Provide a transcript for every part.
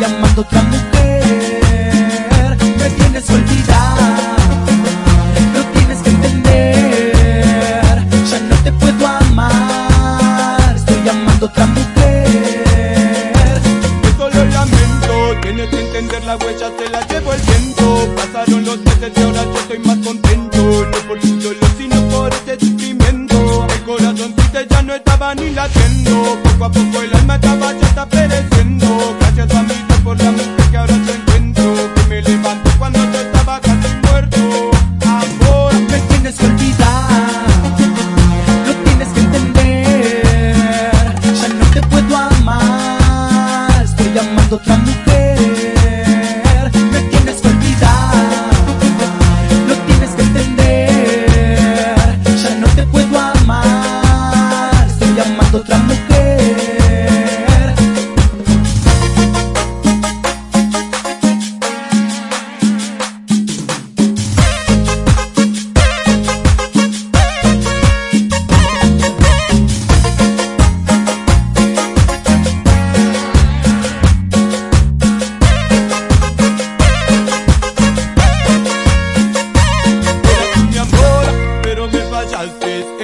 llamando otra mujer. Me tienes olvidar, lo tienes que entender. Ya no te puedo amar, estoy llamando otra mujer. Esto lo lamento, tienes que entender la huella, te la llevo el viento. Pasaron los meses y ahora yo estoy más contento. No por tu dolor, sino por este sufrimiento. El corazón triste ya no estaba ni latiendo. Poco a poco el alma estaba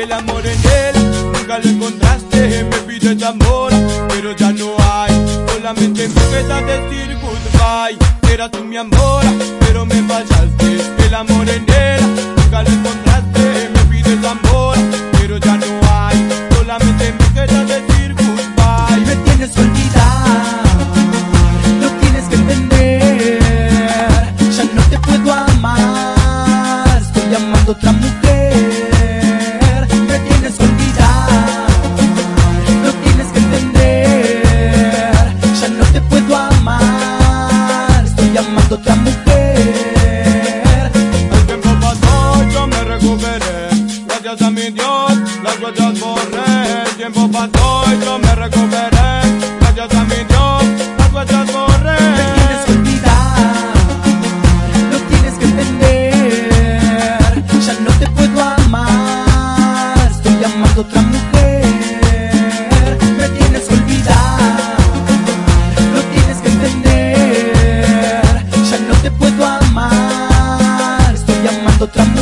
El amor en él nunca lo encontraste. Me pides amor, pero ya no hay. Solamente me queda decir goodbye. Eras tú mi amor, pero me fallaste. El amor en él nunca lo encontraste. Me pides amor, pero ya no hay. Solamente me queda decir goodbye. Me tienes que lo tienes que entender. Ya no te puedo amar, estoy llamando otra mujer. borré, tiempo pasó y yo me recuperé. Gracias a mi las huellas borré. Me tienes que olvidar, no tienes que entender. Ya no te puedo amar, estoy amando otra mujer. Me tienes que olvidar, no tienes que entender. Ya no te puedo amar, estoy amando otra mujer.